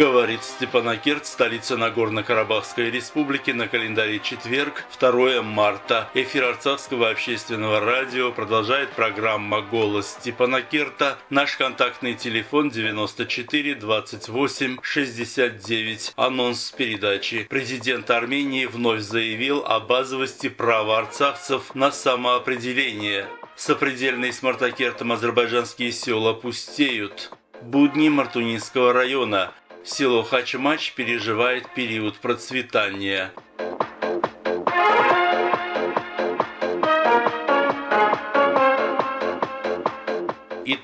Говорит Степанакерт, столица Нагорно-Карабахской республики, на календаре четверг, 2 марта. Эфир Арцахского общественного радио продолжает программа «Голос Степанакерта». Наш контактный телефон 94 28 69. Анонс передачи. Президент Армении вновь заявил о базовости права арцахцев на самоопределение. Сопредельные с Мартакертом азербайджанские села пустеют. Будни Мартунинского района. Село Хачмач переживает период процветания.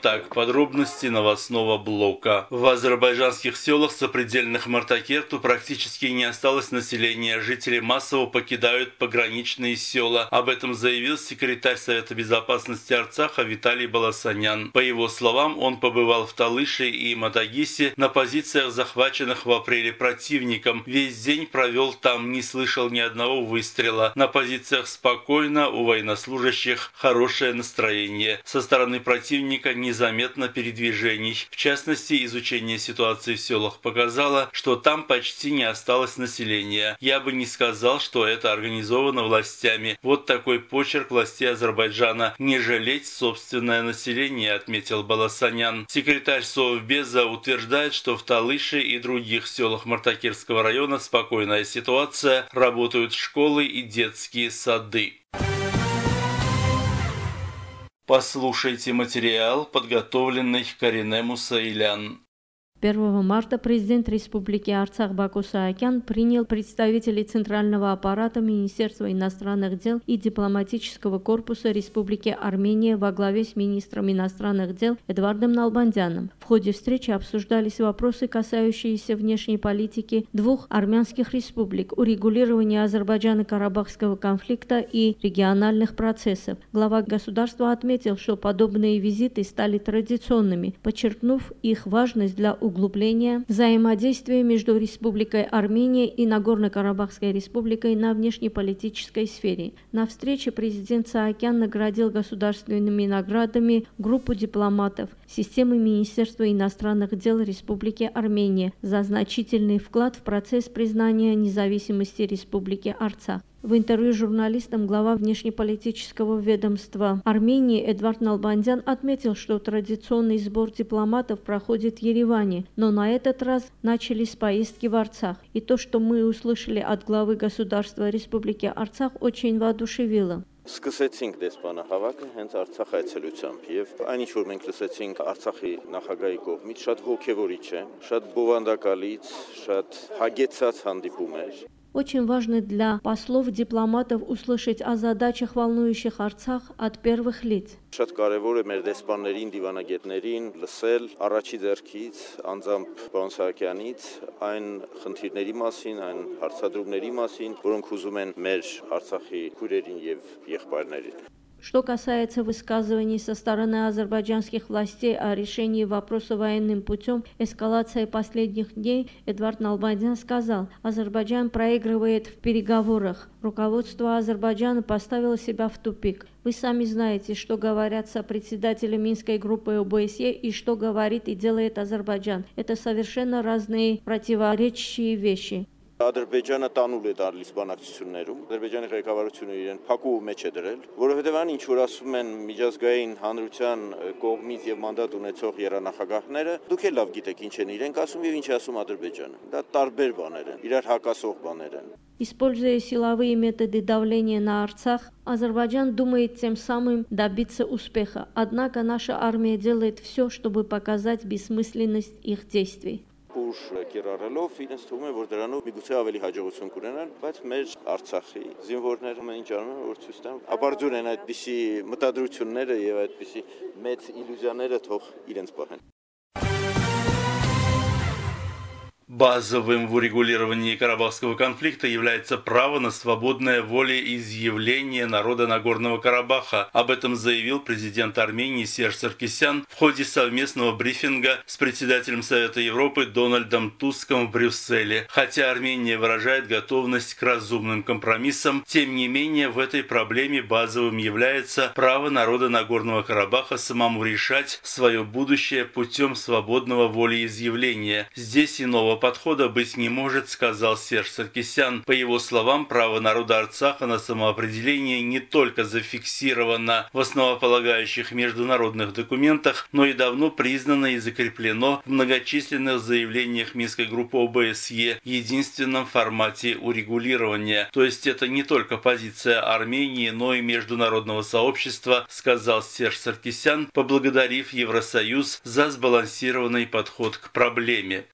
Итак, подробности новостного блока. В азербайджанских селах сопредельных Мартакерту практически не осталось населения. Жители массово покидают пограничные села. Об этом заявил секретарь Совета безопасности Арцаха Виталий Баласанян. По его словам, он побывал в Талыше и Матагисе на позициях, захваченных в апреле противником. Весь день провел там, не слышал ни одного выстрела. На позициях спокойно, у военнослужащих хорошее настроение. Со стороны противника незаметно передвижений. В частности, изучение ситуации в селах показало, что там почти не осталось населения. Я бы не сказал, что это организовано властями. Вот такой почерк властей Азербайджана. Не жалеть собственное население, отметил Баласанян. Секретарь Совбеза утверждает, что в Талыше и других селах Мартакирского района спокойная ситуация, работают школы и детские сады. Послушайте материал, подготовленный Карине Мусаилян. 1 марта президент Республики Арцах Баку Саакян принял представителей Центрального аппарата Министерства иностранных дел и дипломатического корпуса Республики Армения во главе с министром иностранных дел Эдвардом Налбандяном. В ходе встречи обсуждались вопросы, касающиеся внешней политики двух армянских республик, урегулирования Азербайджана-Карабахского конфликта и региональных процессов. Глава государства отметил, что подобные визиты стали традиционными, подчеркнув их важность для углубления взаимодействия между Республикой Армения и Нагорно-Карабахской республикой на внешнеполитической сфере. На встрече президент Саакян наградил государственными наградами группу дипломатов системы Министерства иностранных дел Республики Армения за значительный вклад в процесс признания независимости Республики Арцах. В интервью журналистам глава внешнеполитического ведомства Армении Эдвард Налбандян отметил, что традиционный сбор дипломатов проходит в Ереване, но на этот раз начались поездки в Арцах. И то, что мы услышали от главы государства Республики Арцах, очень воодушевило. Սկսեցինք դեսպանահավաքը հենց Արցախ այցելությամբ եւ այն ինչ որ մենք լսեցինք Արցախի նախագահի կողմից շատ ողջևորիչ է, շատ բովանդակալից, շատ հագեցած հանդիպում էր։ Очень важно для послов, дипломатов услышать о задачах, волнующих Арцах от первых лиц. Շատ կարևոր է մեր դեսպաններին, դիվանագետներին լսել առաջի ձեռքից, անձամբ պարոն Սահակյանից այն խնդիրների մասին, այն հարցադրումների մասին, որոնք ուզում են մեր Արցախի քույրերին եւ եղբայրներին։ Что касается высказываний со стороны азербайджанских властей о решении вопроса военным путем, эскалации последних дней, Эдвард Налбандян сказал, Азербайджан проигрывает в переговорах. Руководство Азербайджана поставило себя в тупик. Вы сами знаете, что говорят сопредседатели Минской группы ОБСЕ и что говорит и делает Азербайджан. Это совершенно разные противоречащие вещи. Ադրբեջանը տանուլ է դարլիս բանակցություններում։ Ադրբեջանի ղեկավարությունը իրեն փակու մեջ է դրել, որովհետև ան ինչ որ ասում են միջազգային հանրության կողմից եւ մանդատ ունեցող երանախագահները, դուք էլ լավ գիտեք ինչ են իրենք ասում եւ ինչ է ասում Ադրբեջանը։ Դա տարբեր բաներ են, իրար հակասող բաներ են։ Используя силовые методы давления на Арцах, Азербайджан думает тем самым добиться успеха. Однако наша армия делает все, чтобы показать бессмысленность их действий ուժ կիրառելով իրենց թվում է որ դրանով միգուցե ավելի հաջողություն կունենան, բայց մեր Արցախի զինվորները ամեն ինչ անում են որ ցույց տան ապարդյուն են այդպիսի մտադրությունները եւ այդպիսի մեծ իլյուզիաները թող իրենց պահեն Базовым в урегулировании Карабахского конфликта является право на свободное волеизъявление народа Нагорного Карабаха. Об этом заявил президент Армении Серж Саркисян в ходе совместного брифинга с председателем Совета Европы Дональдом Туском в Брюсселе. Хотя Армения выражает готовность к разумным компромиссам, тем не менее в этой проблеме базовым является право народа Нагорного Карабаха самому решать свое будущее путем свободного волеизъявления. Здесь иного подхода быть не может, сказал Серж Саркисян. По его словам, право народа Арцаха на самоопределение не только зафиксировано в основополагающих международных документах, но и давно признано и закреплено в многочисленных заявлениях Минской группы ОБСЕ единственном формате урегулирования. То есть это не только позиция Армении, но и международного сообщества, сказал Серж Саркисян, поблагодарив Евросоюз за сбалансированный подход к проблеме.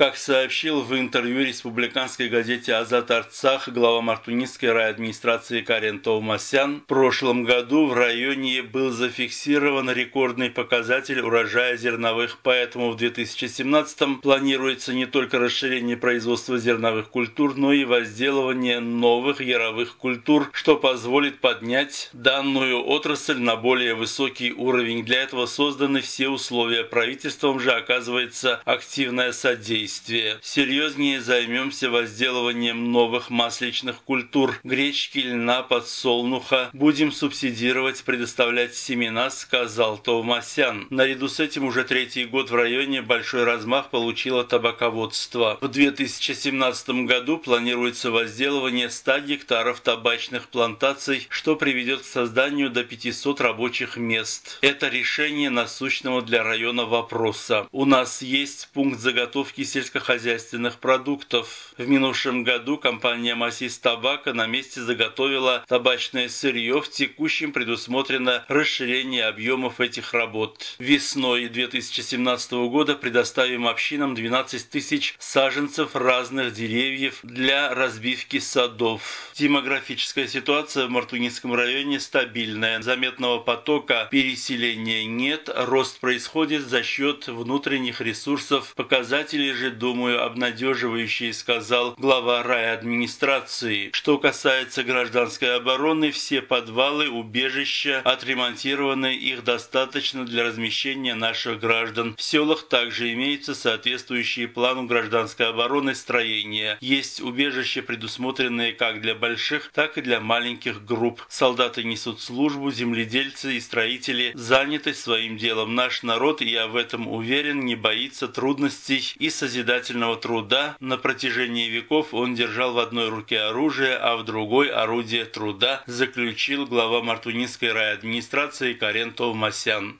Как сообщил в интервью республиканской газете «Азат Арцах» глава Мартунистской райадминистрации Карен Товмасян, в прошлом году в районе был зафиксирован рекордный показатель урожая зерновых, поэтому в 2017 планируется не только расширение производства зерновых культур, но и возделывание новых яровых культур, что позволит поднять данную отрасль на более высокий уровень. Для этого созданы все условия. Правительством же оказывается активное содействие действия. Серьезнее займемся возделыванием новых масличных культур – гречки, льна, подсолнуха. Будем субсидировать, предоставлять семена, сказал Товмасян. Наряду с этим уже третий год в районе большой размах получило табаководство. В 2017 году планируется возделывание 100 гектаров табачных плантаций, что приведет к созданию до 500 рабочих мест. Это решение насущного для района вопроса. У нас есть пункт заготовки сельскохозяйственных сельскохозяйственных продуктов. В минувшем году компания «Масис Табака» на месте заготовила табачное сырье. В текущем предусмотрено расширение объемов этих работ. Весной 2017 года предоставим общинам 12 тысяч саженцев разных деревьев для разбивки садов. Демографическая ситуация в Мартунинском районе стабильная. Заметного потока переселения нет. Рост происходит за счет внутренних ресурсов. Показатели же думаю, обнадеживающий, сказал глава райадминистрации. Что касается гражданской обороны, все подвалы, убежища отремонтированы, их достаточно для размещения наших граждан. В селах также имеются соответствующие плану гражданской обороны строения. Есть убежища, предусмотренные как для больших, так и для маленьких групп. Солдаты несут службу, земледельцы и строители заняты своим делом. Наш народ, я в этом уверен, не боится трудностей и созидания созидательного труда. На протяжении веков он держал в одной руке оружие, а в другой орудие труда, заключил глава Мартунинской райадминистрации Карен Товмасян.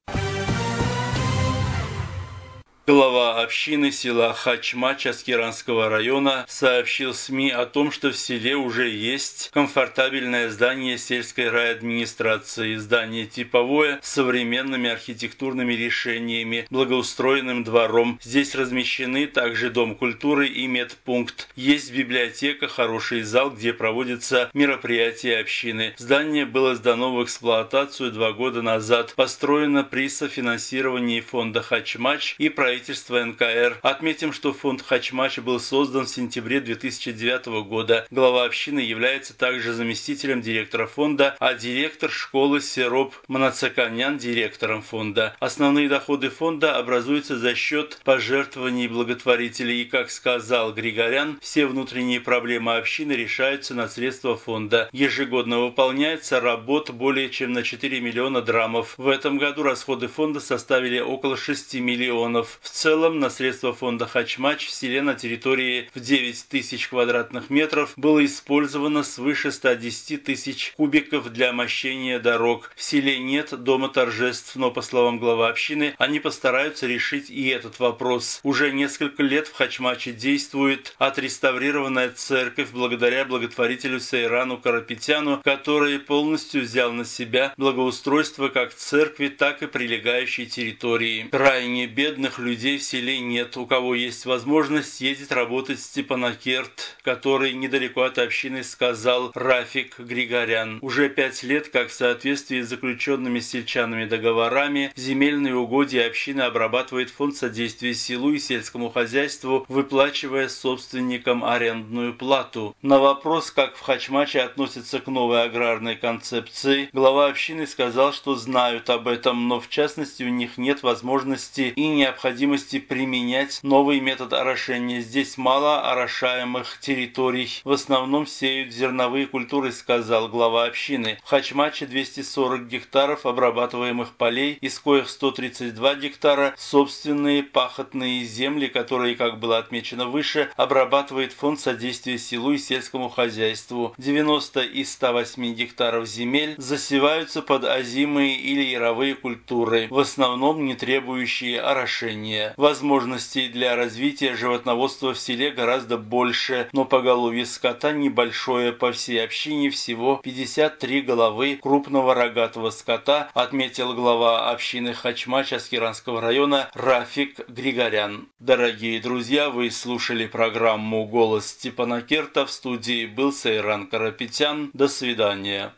Глава общины села Хачмач Аскеранского района сообщил СМИ о том, что в селе уже есть комфортабельное здание сельской райадминистрации. Здание типовое, с современными архитектурными решениями, благоустроенным двором. Здесь размещены также Дом культуры и медпункт. Есть библиотека, хороший зал, где проводятся мероприятия общины. Здание было сдано в эксплуатацию два года назад. Построено при софинансировании фонда Хачмач и правительства правительства НКР. Отметим, что фонд Хачмач был создан в сентябре 2009 года. Глава общины является также заместителем директора фонда, а директор школы Сероп Манацаканян директором фонда. Основные доходы фонда образуются за счет пожертвований благотворителей. И, как сказал Григорян, все внутренние проблемы общины решаются на средства фонда. Ежегодно выполняется работ более чем на 4 миллиона драмов. В этом году расходы фонда составили около 6 миллионов. В целом на средства фонда «Хачмач» в селе на территории в 9 тысяч квадратных метров было использовано свыше 110 тысяч кубиков для мощения дорог. В селе нет дома торжеств, но, по словам главы общины, они постараются решить и этот вопрос. Уже несколько лет в Хачмаче действует отреставрированная церковь благодаря благотворителю Сейрану Карапетяну, который полностью взял на себя благоустройство как церкви, так и прилегающей территории. Крайне бедных людей людей в селе нет. У кого есть возможность, ездить работать в Степанакерт, который недалеко от общины, сказал Рафик Григорян. Уже пять лет, как в соответствии с заключенными сельчанами договорами, земельные угодья общины обрабатывает фонд содействия селу и сельскому хозяйству, выплачивая собственникам арендную плату. На вопрос, как в Хачмаче относятся к новой аграрной концепции, глава общины сказал, что знают об этом, но в частности у них нет возможности и необходимости необходимости применять новый метод орошения. Здесь мало орошаемых территорий. В основном сеют зерновые культуры, сказал глава общины. В Хачмаче 240 гектаров обрабатываемых полей, из коих 132 гектара – собственные пахотные земли, которые, как было отмечено выше, обрабатывает Фонд содействия селу и сельскому хозяйству. 90 из 108 гектаров земель засеваются под озимые или яровые культуры, в основном не требующие орошения. Возможностей для развития животноводства в селе гораздо больше, но поголовье скота небольшое по всей общине всего 53 головы крупного рогатого скота, отметил глава общины Хачмач Аскеранского района Рафик Григорян. Дорогие друзья, вы слушали программу «Голос Степана Керта». В студии был Сайран Карапетян. До свидания.